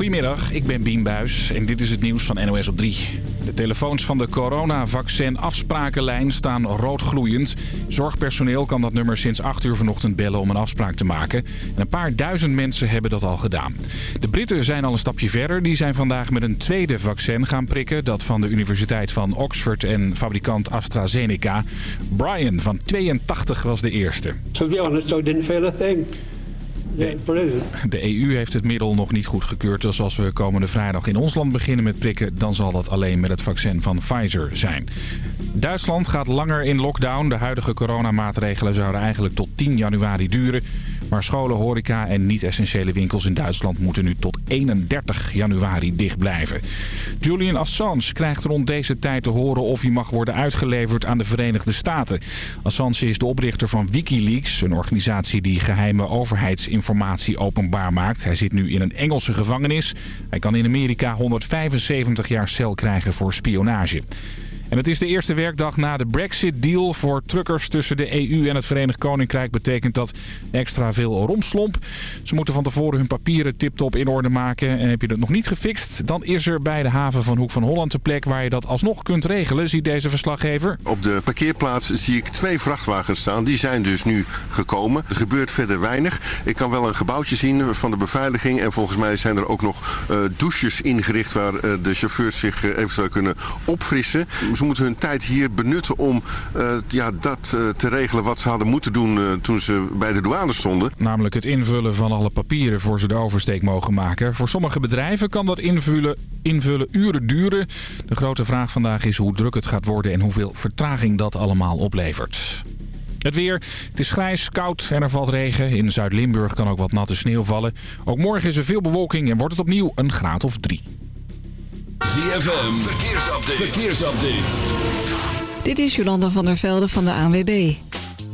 Goedemiddag, ik ben Bien Buis en dit is het nieuws van NOS op 3. De telefoons van de coronavaccin-afsprakenlijn staan roodgloeiend. Zorgpersoneel kan dat nummer sinds 8 uur vanochtend bellen om een afspraak te maken. En een paar duizend mensen hebben dat al gedaan. De Britten zijn al een stapje verder. Die zijn vandaag met een tweede vaccin gaan prikken. Dat van de Universiteit van Oxford en fabrikant AstraZeneca. Brian van 82 was de eerste. To be honest, I didn't feel a thing. De EU heeft het middel nog niet goedgekeurd. Dus als we komende vrijdag in ons land beginnen met prikken... dan zal dat alleen met het vaccin van Pfizer zijn. Duitsland gaat langer in lockdown. De huidige coronamaatregelen zouden eigenlijk tot 10 januari duren. Maar scholen, horeca en niet-essentiële winkels in Duitsland moeten nu tot 31 januari dicht blijven. Julian Assange krijgt rond deze tijd te horen of hij mag worden uitgeleverd aan de Verenigde Staten. Assange is de oprichter van Wikileaks, een organisatie die geheime overheidsinformatie openbaar maakt. Hij zit nu in een Engelse gevangenis. Hij kan in Amerika 175 jaar cel krijgen voor spionage. En het is de eerste werkdag na de Brexit-deal voor truckers tussen de EU en het Verenigd Koninkrijk. Betekent dat extra veel romslomp. Ze moeten van tevoren hun papieren tip-top in orde maken. En heb je dat nog niet gefixt, dan is er bij de haven van Hoek van Holland een plek waar je dat alsnog kunt regelen, ziet deze verslaggever. Op de parkeerplaats zie ik twee vrachtwagens staan. Die zijn dus nu gekomen. Er gebeurt verder weinig. Ik kan wel een gebouwtje zien van de beveiliging. En volgens mij zijn er ook nog uh, douches ingericht waar uh, de chauffeurs zich uh, eventueel kunnen opfrissen ze moeten hun tijd hier benutten om uh, ja, dat uh, te regelen wat ze hadden moeten doen uh, toen ze bij de douane stonden. Namelijk het invullen van alle papieren voor ze de oversteek mogen maken. Voor sommige bedrijven kan dat invullen, invullen uren duren. De grote vraag vandaag is hoe druk het gaat worden en hoeveel vertraging dat allemaal oplevert. Het weer. Het is grijs, koud en er valt regen. In Zuid-Limburg kan ook wat natte sneeuw vallen. Ook morgen is er veel bewolking en wordt het opnieuw een graad of drie. ZFM, verkeersupdate. verkeersupdate. Dit is Jolanda van der Velde van de ANWB.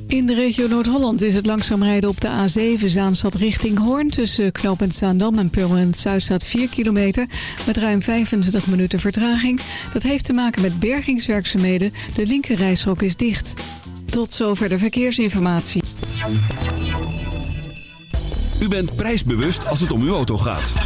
In de regio Noord-Holland is het langzaam rijden op de A7 Zaanstad richting Hoorn... tussen knooppunt Zaandam en Purmerend Zuid staat 4 kilometer... met ruim 25 minuten vertraging. Dat heeft te maken met bergingswerkzaamheden. De linkerrijstrook is dicht. Tot zover de verkeersinformatie. U bent prijsbewust als het om uw auto gaat.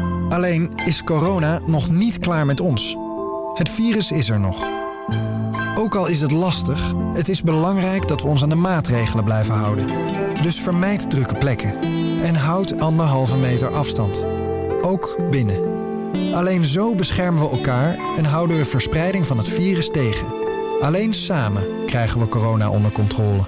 Alleen is corona nog niet klaar met ons. Het virus is er nog. Ook al is het lastig, het is belangrijk dat we ons aan de maatregelen blijven houden. Dus vermijd drukke plekken en houd anderhalve meter afstand. Ook binnen. Alleen zo beschermen we elkaar en houden we verspreiding van het virus tegen. Alleen samen krijgen we corona onder controle.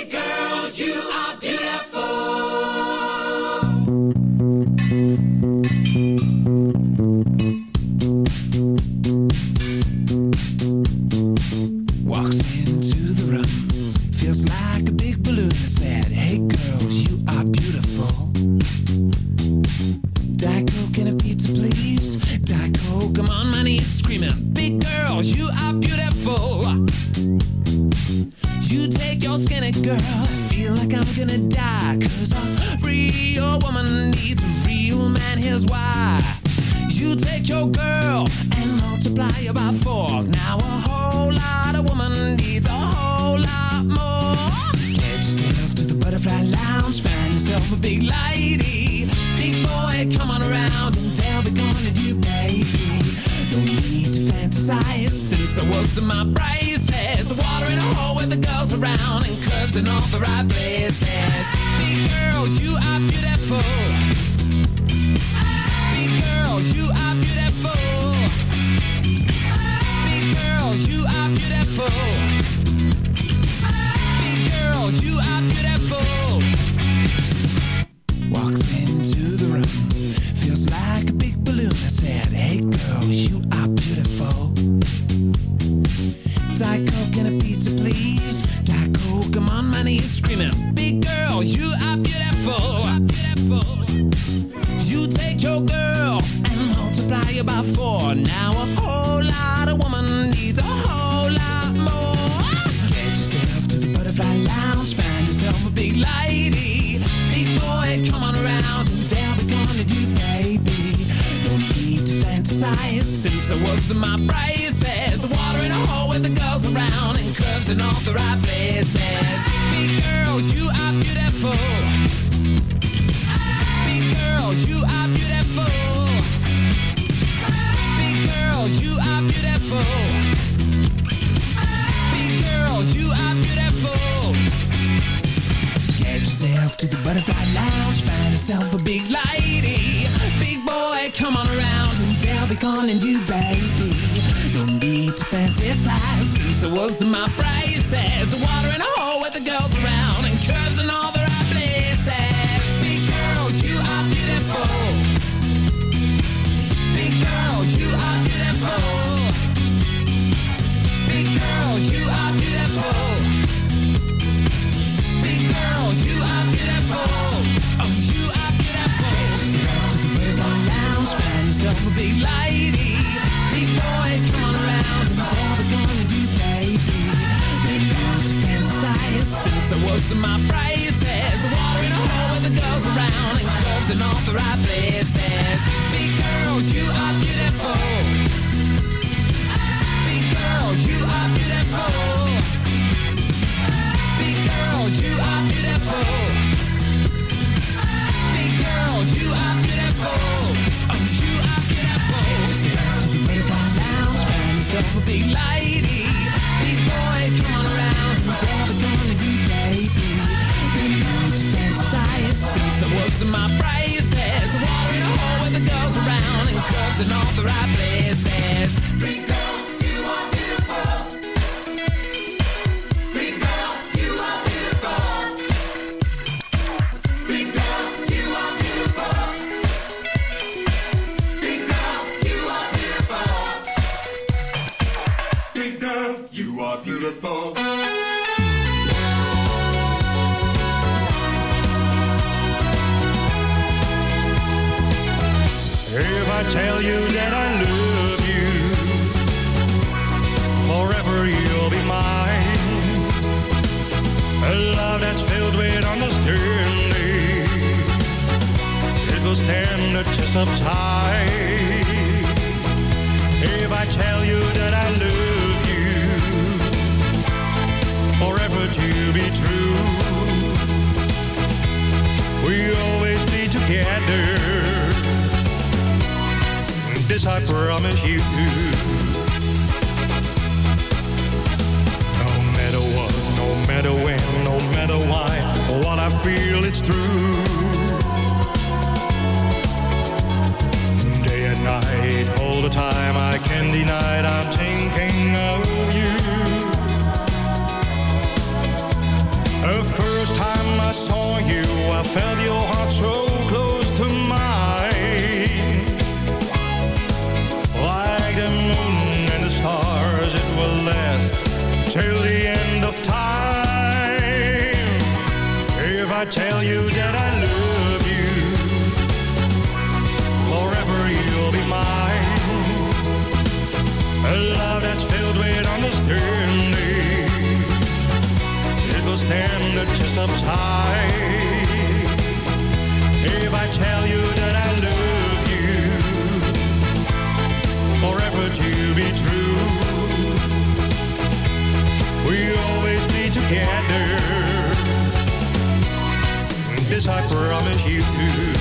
all the right places. Big girls, you are beautiful. Big girls, you are beautiful. Big girls, you are beautiful. Big girls, you are beautiful. Get yourself to the butterfly lounge, find yourself a big lady. Big boy, come on around and they'll be calling you baby to fantasize. Since I was my phrases Water in a hole with the girls my. Water in a hole with the girls around and all the right places. Big girls, you are beautiful. Big girls, you are beautiful. Big girls, you are beautiful. Big girls, you are beautiful. Oh, you are beautiful. To the Lounge, find yourself a big lady raising my prices. Walking a home with the girls around and clubs in all the right places. together. This I promise you.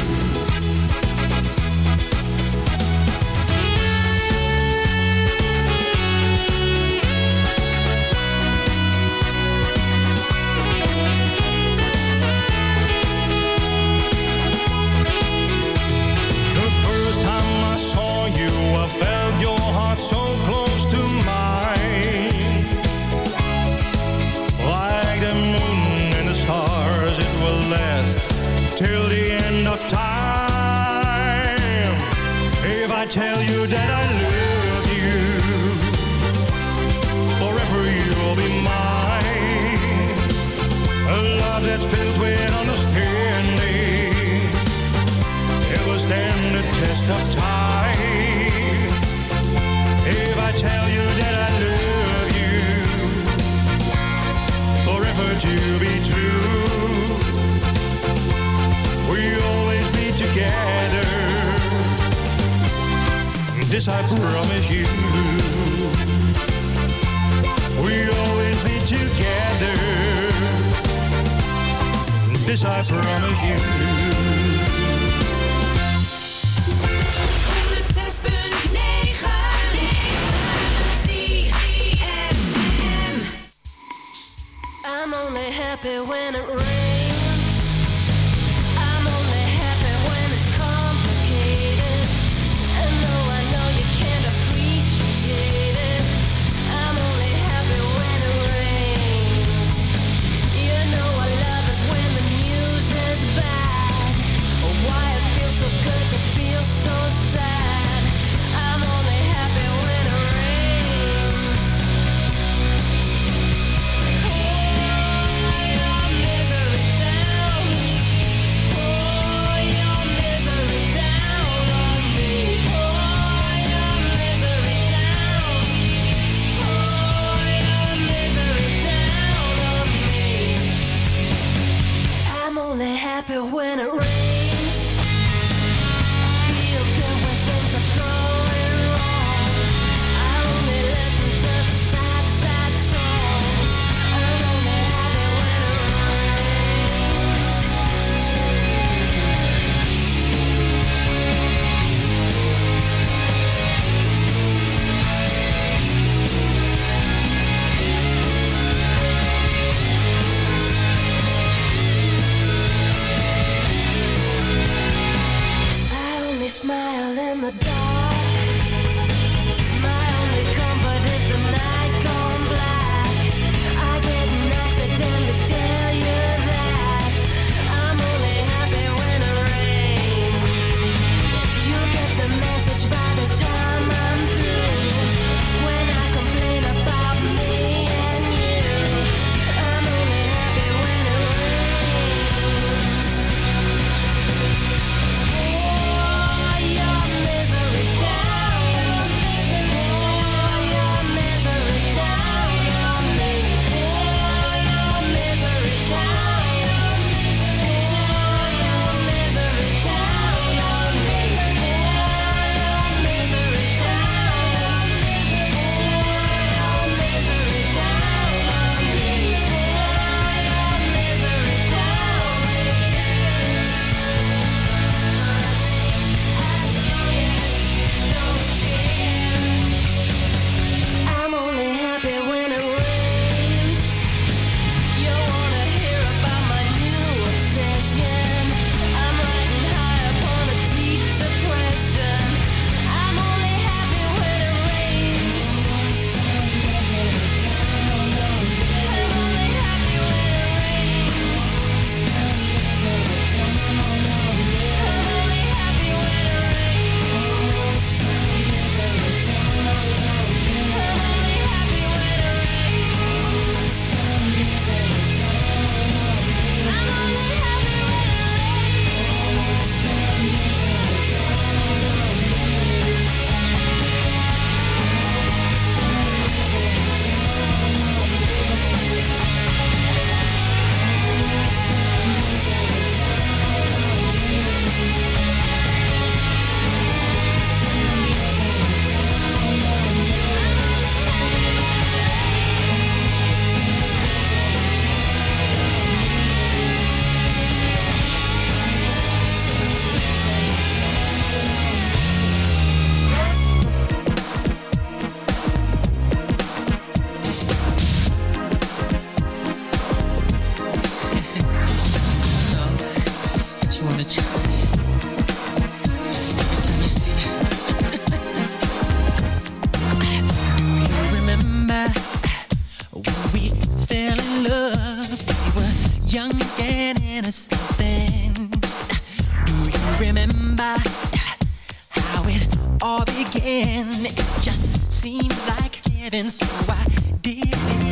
all began. It just seemed like heaven, so I did it.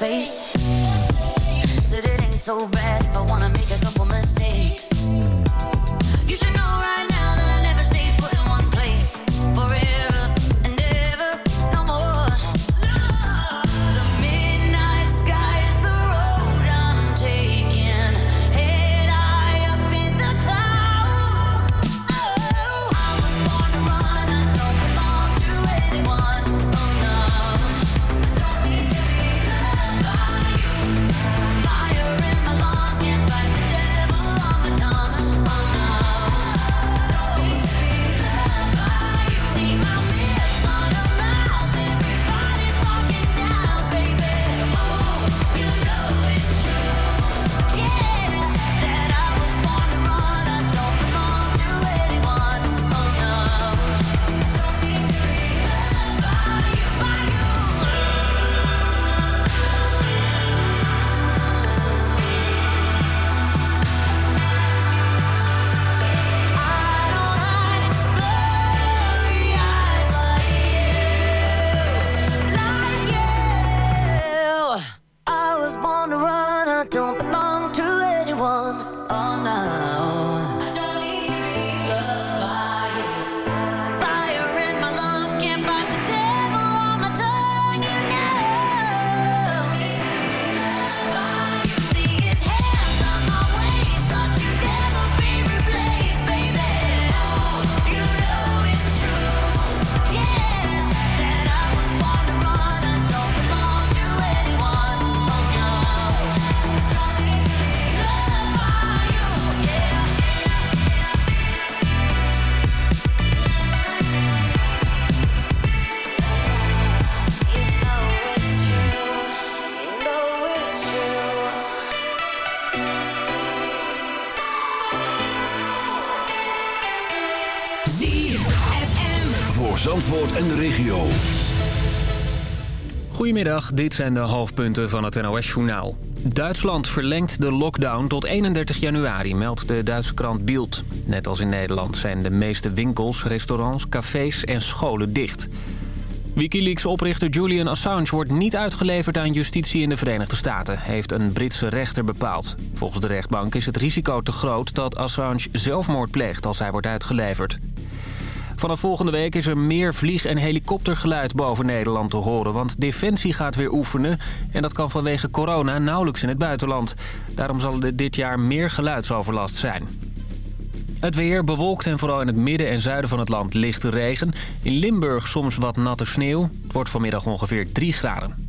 Face. Said it ain't so bad Goedemiddag, dit zijn de hoofdpunten van het NOS-journaal. Duitsland verlengt de lockdown tot 31 januari, meldt de Duitse krant Bild. Net als in Nederland zijn de meeste winkels, restaurants, cafés en scholen dicht. Wikileaks-oprichter Julian Assange wordt niet uitgeleverd aan justitie in de Verenigde Staten, heeft een Britse rechter bepaald. Volgens de rechtbank is het risico te groot dat Assange zelfmoord pleegt als hij wordt uitgeleverd. Vanaf volgende week is er meer vlieg- en helikoptergeluid boven Nederland te horen... want Defensie gaat weer oefenen en dat kan vanwege corona nauwelijks in het buitenland. Daarom zal er dit jaar meer geluidsoverlast zijn. Het weer bewolkt en vooral in het midden en zuiden van het land lichte regen. In Limburg soms wat natte sneeuw. Het wordt vanmiddag ongeveer 3 graden.